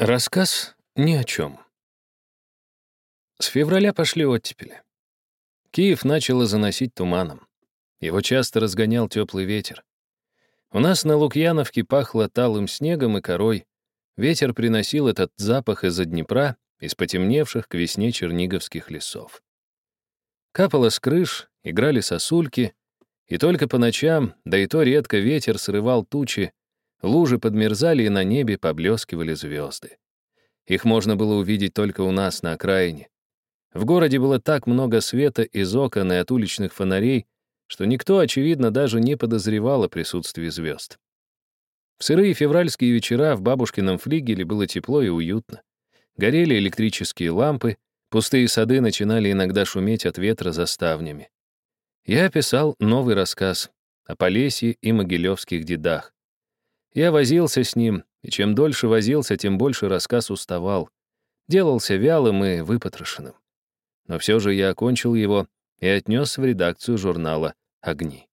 Рассказ ни о чем. С февраля пошли оттепели. Киев начало заносить туманом. Его часто разгонял теплый ветер. У нас на Лукьяновке пахло талым снегом и корой. Ветер приносил этот запах из-за Днепра, из потемневших к весне черниговских лесов. Капало с крыш, играли сосульки, и только по ночам, да и то редко ветер срывал тучи, лужи подмерзали, и на небе поблескивали звезды. Их можно было увидеть только у нас, на окраине. В городе было так много света из окон и от уличных фонарей, что никто, очевидно, даже не подозревал о присутствии звезд. В сырые февральские вечера в бабушкином флигеле было тепло и уютно. Горели электрические лампы, пустые сады начинали иногда шуметь от ветра за ставнями. Я писал новый рассказ о Полесье и Могилевских дедах. Я возился с ним, и чем дольше возился, тем больше рассказ уставал. Делался вялым и выпотрошенным. Но все же я окончил его и отнес в редакцию журнала «Огни».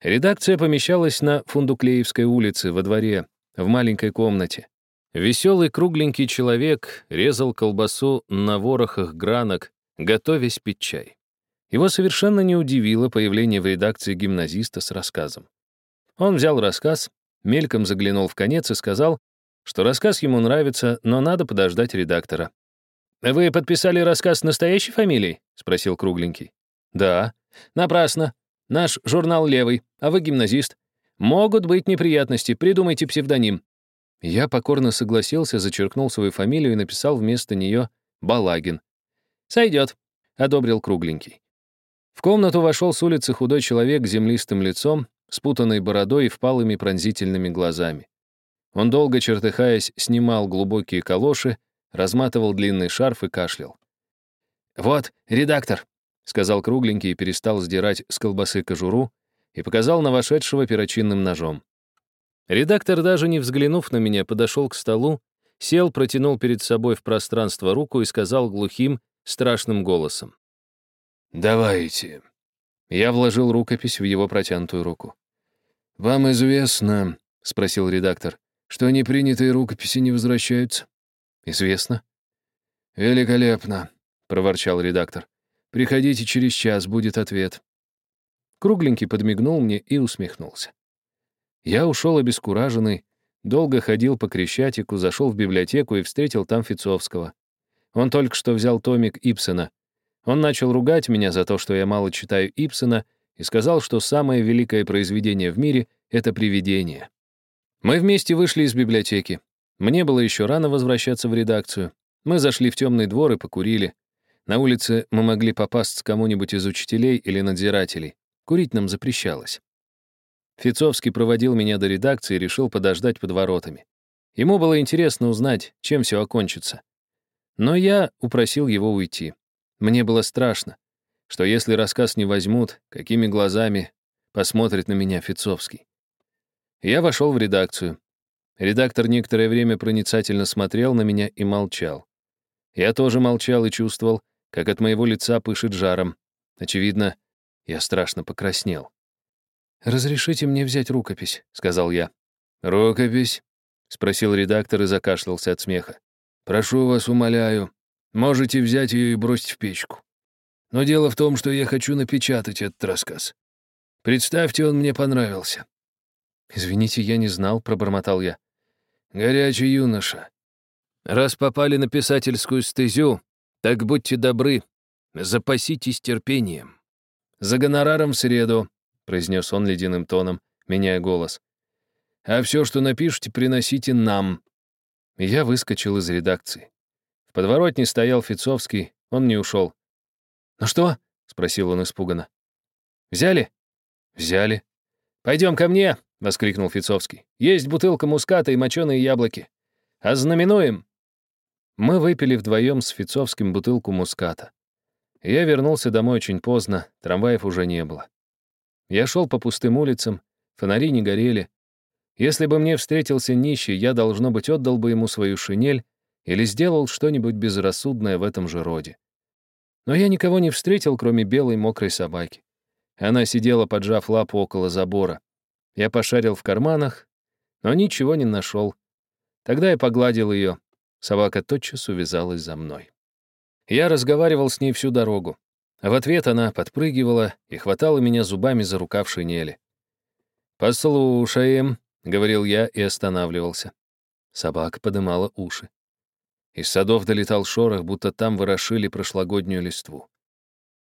Редакция помещалась на Фундуклеевской улице, во дворе, в маленькой комнате. Веселый кругленький человек резал колбасу на ворохах гранок, готовясь пить чай. Его совершенно не удивило появление в редакции гимназиста с рассказом. Он взял рассказ, мельком заглянул в конец и сказал, что рассказ ему нравится, но надо подождать редактора. «Вы подписали рассказ настоящей фамилией?» — спросил Кругленький. «Да». «Напрасно. Наш журнал левый, а вы гимназист. Могут быть неприятности, придумайте псевдоним». Я покорно согласился, зачеркнул свою фамилию и написал вместо нее «Балагин». «Сойдет», — одобрил Кругленький. В комнату вошел с улицы худой человек с землистым лицом, спутанной бородой и впалыми пронзительными глазами. Он, долго чертыхаясь, снимал глубокие калоши, разматывал длинный шарф и кашлял. «Вот, редактор», — сказал кругленький и перестал сдирать с колбасы кожуру и показал на вошедшего перочинным ножом. Редактор, даже не взглянув на меня, подошел к столу, сел, протянул перед собой в пространство руку и сказал глухим, страшным голосом. «Давайте». Я вложил рукопись в его протянутую руку. «Вам известно, — спросил редактор, — что непринятые рукописи не возвращаются?» «Известно». «Великолепно», — проворчал редактор. «Приходите через час, будет ответ». Кругленький подмигнул мне и усмехнулся. Я ушел обескураженный, долго ходил по Крещатику, зашел в библиотеку и встретил там Фицовского. Он только что взял томик Ипсена. Он начал ругать меня за то, что я мало читаю Ипсена, и сказал, что самое великое произведение в мире — это «Привидение». Мы вместе вышли из библиотеки. Мне было еще рано возвращаться в редакцию. Мы зашли в темный двор и покурили. На улице мы могли попасть кому-нибудь из учителей или надзирателей. Курить нам запрещалось. Фицовский проводил меня до редакции и решил подождать под воротами. Ему было интересно узнать, чем все окончится. Но я упросил его уйти. Мне было страшно, что если рассказ не возьмут, какими глазами посмотрит на меня Фицовский. Я вошел в редакцию. Редактор некоторое время проницательно смотрел на меня и молчал. Я тоже молчал и чувствовал, как от моего лица пышет жаром. Очевидно, я страшно покраснел. «Разрешите мне взять рукопись», — сказал я. «Рукопись?» — спросил редактор и закашлялся от смеха. «Прошу вас, умоляю, Можете взять ее и бросить в печку. Но дело в том, что я хочу напечатать этот рассказ. Представьте, он мне понравился». «Извините, я не знал», — пробормотал я. «Горячий юноша. Раз попали на писательскую стезю, так будьте добры, запаситесь терпением. За гонораром в среду», — произнес он ледяным тоном, меняя голос. «А все, что напишете, приносите нам». Я выскочил из редакции подворотне стоял Фицовский, он не ушел. «Ну что?» — спросил он испуганно. «Взяли?» «Взяли». «Пойдем ко мне!» — воскликнул Фицовский. «Есть бутылка муската и моченые яблоки. Ознаменуем!» Мы выпили вдвоем с Фицовским бутылку муската. Я вернулся домой очень поздно, трамваев уже не было. Я шел по пустым улицам, фонари не горели. Если бы мне встретился нищий, я, должно быть, отдал бы ему свою шинель или сделал что-нибудь безрассудное в этом же роде. Но я никого не встретил, кроме белой мокрой собаки. Она сидела, поджав лапу около забора. Я пошарил в карманах, но ничего не нашел. Тогда я погладил ее. Собака тотчас увязалась за мной. Я разговаривал с ней всю дорогу. А в ответ она подпрыгивала и хватала меня зубами за рукав шинели. «Послушаем», — говорил я и останавливался. Собака подымала уши. Из садов долетал шорох, будто там ворошили прошлогоднюю листву.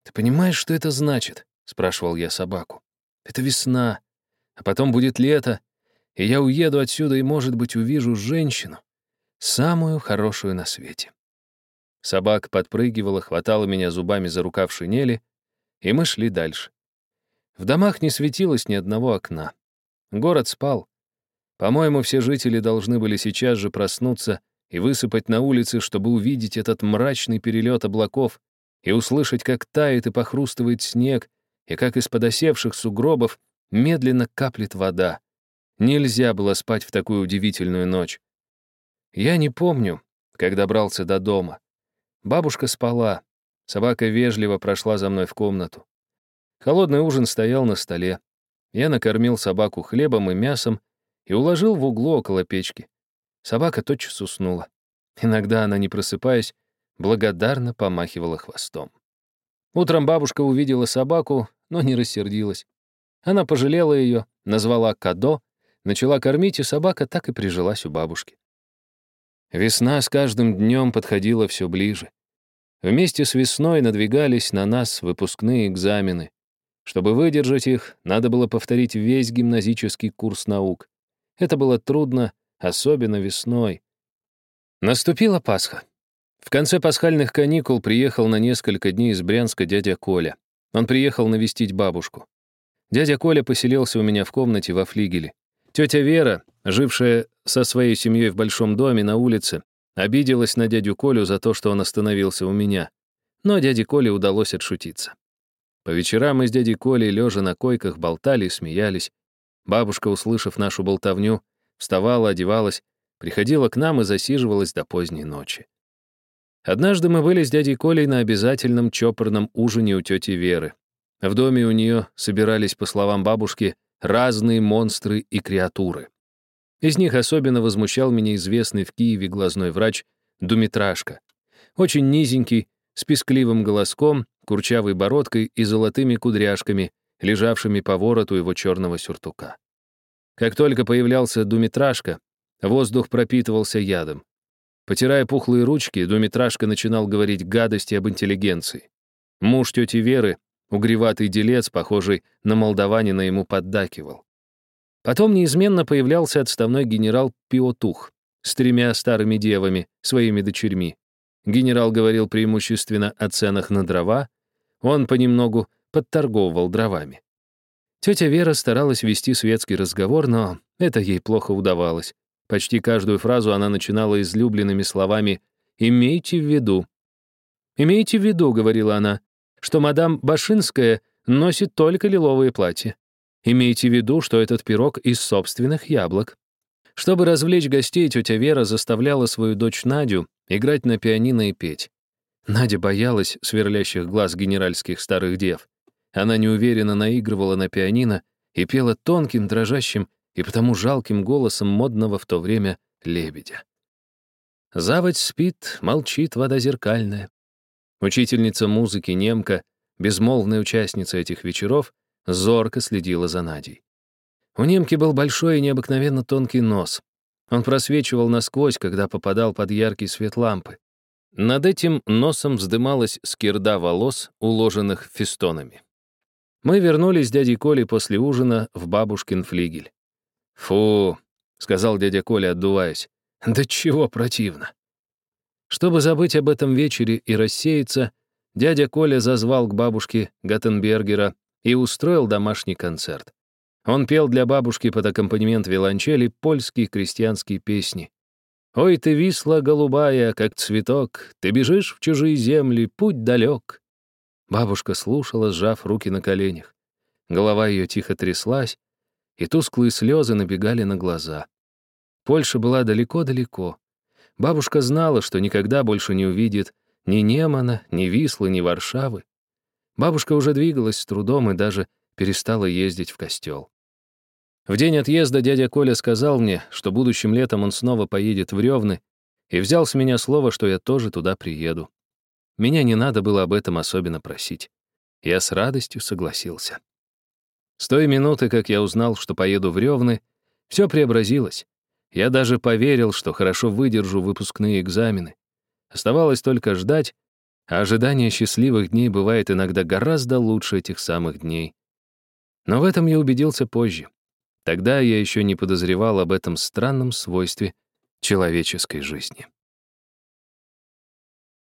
«Ты понимаешь, что это значит?» — спрашивал я собаку. «Это весна, а потом будет лето, и я уеду отсюда и, может быть, увижу женщину, самую хорошую на свете». Собака подпрыгивала, хватала меня зубами за рукав шинели, и мы шли дальше. В домах не светилось ни одного окна. Город спал. По-моему, все жители должны были сейчас же проснуться и высыпать на улицы, чтобы увидеть этот мрачный перелет облаков и услышать, как тает и похрустывает снег, и как из-под осевших сугробов медленно каплет вода. Нельзя было спать в такую удивительную ночь. Я не помню, как добрался до дома. Бабушка спала. Собака вежливо прошла за мной в комнату. Холодный ужин стоял на столе. Я накормил собаку хлебом и мясом и уложил в углу около печки. Собака тотчас уснула. Иногда она, не просыпаясь, благодарно помахивала хвостом. Утром бабушка увидела собаку, но не рассердилась. Она пожалела ее, назвала Кадо, начала кормить, и собака так и прижилась у бабушки. Весна с каждым днем подходила все ближе. Вместе с весной надвигались на нас выпускные экзамены. Чтобы выдержать их, надо было повторить весь гимназический курс наук. Это было трудно, особенно весной. Наступила Пасха. В конце пасхальных каникул приехал на несколько дней из Брянска дядя Коля. Он приехал навестить бабушку. Дядя Коля поселился у меня в комнате во флигеле. Тетя Вера, жившая со своей семьей в большом доме на улице, обиделась на дядю Колю за то, что он остановился у меня. Но дяде Коле удалось отшутиться. По вечерам мы с дядей Колей, лежа на койках, болтали и смеялись. Бабушка, услышав нашу болтовню, вставала, одевалась, приходила к нам и засиживалась до поздней ночи. Однажды мы были с дядей Колей на обязательном чопорном ужине у тети Веры. В доме у нее собирались, по словам бабушки, разные монстры и креатуры. Из них особенно возмущал меня известный в Киеве глазной врач Думитрашка. Очень низенький, с пескливым голоском, курчавой бородкой и золотыми кудряшками, лежавшими по вороту его черного сюртука. Как только появлялся Думитрашка, воздух пропитывался ядом. Потирая пухлые ручки, Думитрашка начинал говорить гадости об интеллигенции. Муж тети Веры, угреватый делец, похожий на молдаванина, ему поддакивал. Потом неизменно появлялся отставной генерал Пиотух с тремя старыми девами, своими дочерьми. Генерал говорил преимущественно о ценах на дрова, он понемногу подторговывал дровами. Тетя Вера старалась вести светский разговор, но это ей плохо удавалось. Почти каждую фразу она начинала излюбленными словами «имейте в виду». «Имейте в виду», — говорила она, «что мадам Башинская носит только лиловые платья. Имейте в виду, что этот пирог из собственных яблок. Чтобы развлечь гостей, тетя Вера заставляла свою дочь Надю играть на пианино и петь. Надя боялась сверлящих глаз генеральских старых дев. Она неуверенно наигрывала на пианино и пела тонким, дрожащим и потому жалким голосом модного в то время лебедя. Заводь спит, молчит вода зеркальная. Учительница музыки, немка, безмолвная участница этих вечеров, зорко следила за Надей. У немки был большой и необыкновенно тонкий нос. Он просвечивал насквозь, когда попадал под яркий свет лампы. Над этим носом вздымалась скирда волос, уложенных фестонами. Мы вернулись с дядей Колей после ужина в бабушкин флигель. «Фу», — сказал дядя Коля, отдуваясь, — «да чего противно». Чтобы забыть об этом вечере и рассеяться, дядя Коля зазвал к бабушке Гаттенбергера и устроил домашний концерт. Он пел для бабушки под аккомпанемент виолончели польские крестьянские песни. «Ой ты, висла голубая, как цветок, ты бежишь в чужие земли, путь далек». Бабушка слушала, сжав руки на коленях. Голова ее тихо тряслась, и тусклые слезы набегали на глаза. Польша была далеко-далеко. Бабушка знала, что никогда больше не увидит ни Немана, ни Вислы, ни Варшавы. Бабушка уже двигалась с трудом и даже перестала ездить в костел. В день отъезда дядя Коля сказал мне, что будущим летом он снова поедет в Рёвны, и взял с меня слово, что я тоже туда приеду. Меня не надо было об этом особенно просить. Я с радостью согласился. С той минуты, как я узнал, что поеду в Рёвны, все преобразилось. Я даже поверил, что хорошо выдержу выпускные экзамены. Оставалось только ждать, а ожидание счастливых дней бывает иногда гораздо лучше этих самых дней. Но в этом я убедился позже. Тогда я еще не подозревал об этом странном свойстве человеческой жизни.